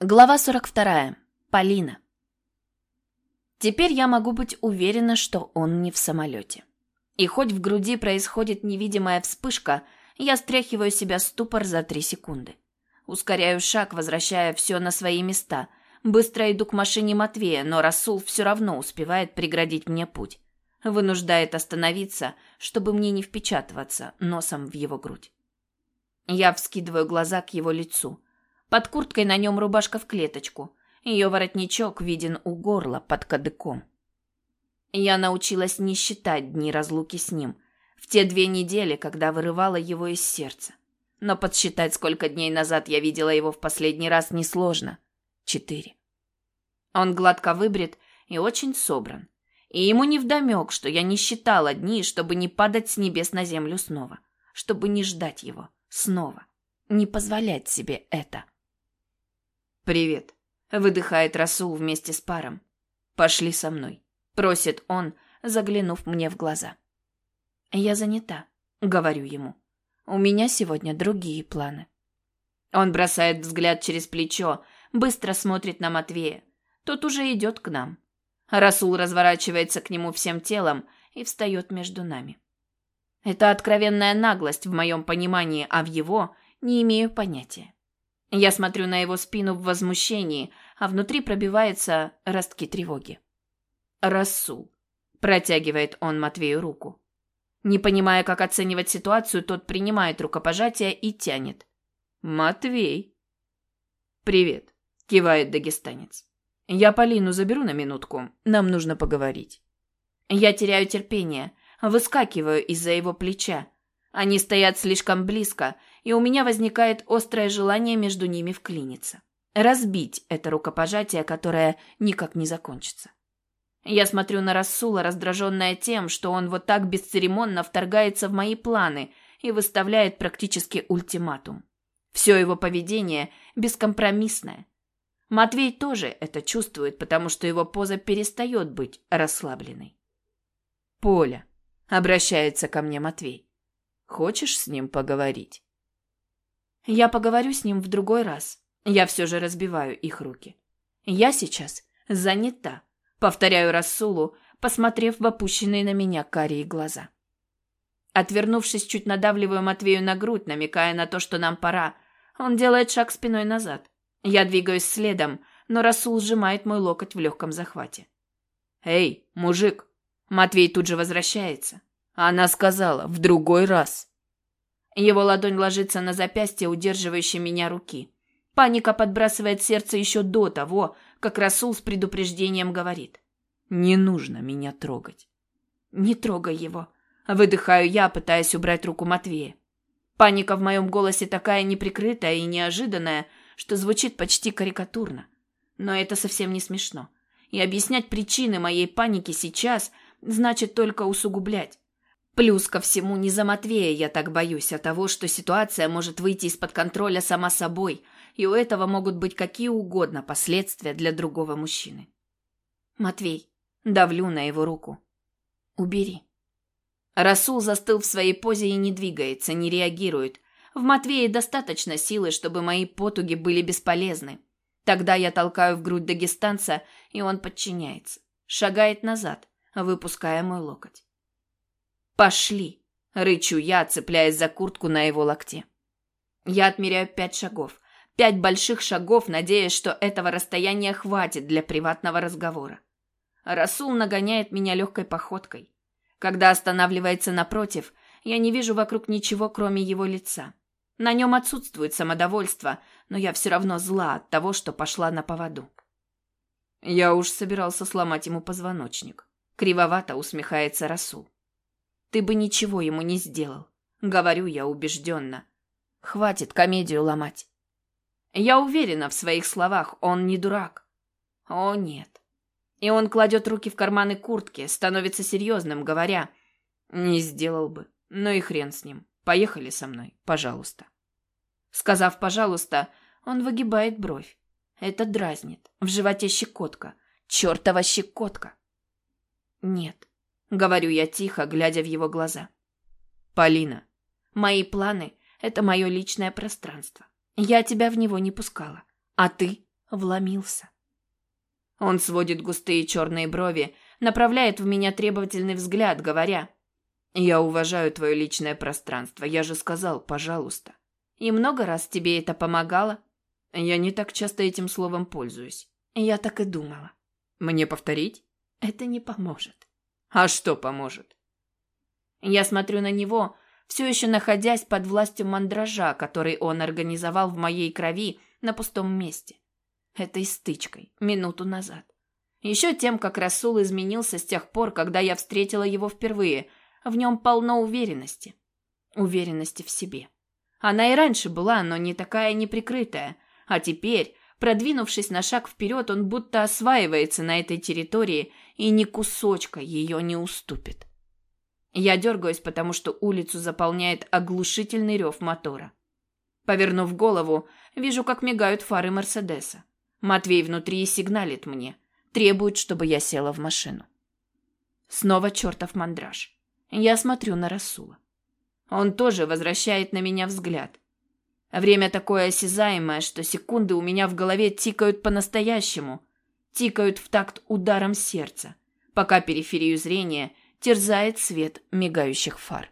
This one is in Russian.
Глава 42. Полина. Теперь я могу быть уверена, что он не в самолете. И хоть в груди происходит невидимая вспышка, я стряхиваю себя ступор за три секунды. Ускоряю шаг, возвращая все на свои места. Быстро иду к машине Матвея, но Расул все равно успевает преградить мне путь. Вынуждает остановиться, чтобы мне не впечатываться носом в его грудь. Я вскидываю глаза к его лицу – под курткой на нем рубашка в клеточку. Ее воротничок виден у горла под кадыком. Я научилась не считать дни разлуки с ним. В те две недели, когда вырывала его из сердца. Но подсчитать, сколько дней назад я видела его в последний раз, несложно. Четыре. Он гладко выбрит и очень собран. И ему невдомек, что я не считала дни, чтобы не падать с небес на землю снова. Чтобы не ждать его снова. Не позволять себе это. «Привет», — выдыхает Расул вместе с паром. «Пошли со мной», — просит он, заглянув мне в глаза. «Я занята», — говорю ему. «У меня сегодня другие планы». Он бросает взгляд через плечо, быстро смотрит на Матвея. Тот уже идет к нам. Расул разворачивается к нему всем телом и встает между нами. Это откровенная наглость в моем понимании, а в его не имею понятия. Я смотрю на его спину в возмущении, а внутри пробиваются ростки тревоги. «Рассул», — протягивает он Матвею руку. Не понимая, как оценивать ситуацию, тот принимает рукопожатие и тянет. «Матвей». «Привет», — кивает дагестанец. «Я Полину заберу на минутку. Нам нужно поговорить». Я теряю терпение, выскакиваю из-за его плеча. Они стоят слишком близко, и у меня возникает острое желание между ними вклиниться. Разбить это рукопожатие, которое никак не закончится. Я смотрю на Рассула, раздраженная тем, что он вот так бесцеремонно вторгается в мои планы и выставляет практически ультиматум. Все его поведение бескомпромиссное. Матвей тоже это чувствует, потому что его поза перестает быть расслабленной. «Поля», — обращается ко мне Матвей, — «хочешь с ним поговорить?» Я поговорю с ним в другой раз. Я все же разбиваю их руки. Я сейчас занята, повторяю Расулу, посмотрев в опущенные на меня карие глаза. Отвернувшись, чуть надавливаю Матвею на грудь, намекая на то, что нам пора. Он делает шаг спиной назад. Я двигаюсь следом, но Расул сжимает мой локоть в легком захвате. «Эй, мужик!» Матвей тут же возвращается. Она сказала, в другой раз. Его ладонь ложится на запястье, удерживающее меня руки. Паника подбрасывает сердце еще до того, как Расул с предупреждением говорит. «Не нужно меня трогать». «Не трогай его», — выдыхаю я, пытаясь убрать руку Матвея. Паника в моем голосе такая неприкрытая и неожиданная, что звучит почти карикатурно. Но это совсем не смешно. И объяснять причины моей паники сейчас значит только усугублять. Плюс ко всему, не за Матвея я так боюсь, а того, что ситуация может выйти из-под контроля сама собой, и у этого могут быть какие угодно последствия для другого мужчины. Матвей, давлю на его руку. Убери. Расул застыл в своей позе и не двигается, не реагирует. В Матвее достаточно силы, чтобы мои потуги были бесполезны. Тогда я толкаю в грудь дагестанца, и он подчиняется. Шагает назад, выпуская мой локоть. «Пошли!» — рычу я, цепляясь за куртку на его локте. Я отмеряю пять шагов. Пять больших шагов, надеясь, что этого расстояния хватит для приватного разговора. Расул нагоняет меня легкой походкой. Когда останавливается напротив, я не вижу вокруг ничего, кроме его лица. На нем отсутствует самодовольство, но я все равно зла от того, что пошла на поводу. Я уж собирался сломать ему позвоночник. Кривовато усмехается Расул. Ты бы ничего ему не сделал. Говорю я убежденно. Хватит комедию ломать. Я уверена в своих словах, он не дурак. О, нет. И он кладет руки в карманы куртки, становится серьезным, говоря, «Не сделал бы. Ну и хрен с ним. Поехали со мной, пожалуйста». Сказав «пожалуйста», он выгибает бровь. Это дразнит. В животе щекотка. Чертова щекотка. Нет. — говорю я тихо, глядя в его глаза. «Полина, мои планы — это мое личное пространство. Я тебя в него не пускала. А ты вломился. Он сводит густые черные брови, направляет в меня требовательный взгляд, говоря: "Я уважаю твое личное пространство. Я же сказал, пожалуйста". И много раз тебе это помогало? Я не так часто этим словом пользуюсь. Я так и думала. Мне повторить? Это не поможет. А что поможет? Я смотрю на него, все еще находясь под властью мандража, который он организовал в моей крови на пустом месте. Этой стычкой, минуту назад. Еще тем, как Расул изменился с тех пор, когда я встретила его впервые. В нем полно уверенности. Уверенности в себе. Она и раньше была, но не такая неприкрытая. А теперь, продвинувшись на шаг вперед, он будто осваивается на этой территории и ни кусочка ее не уступит. Я дергаюсь, потому что улицу заполняет оглушительный рев мотора. Повернув голову, вижу, как мигают фары Мерседеса. Матвей внутри сигналит мне, требует, чтобы я села в машину. Снова чертов мандраж. Я смотрю на Расула. Он тоже возвращает на меня взгляд. Время такое осязаемое, что секунды у меня в голове тикают по-настоящему, тикают в такт ударом сердца, пока периферию зрения терзает свет мигающих фар.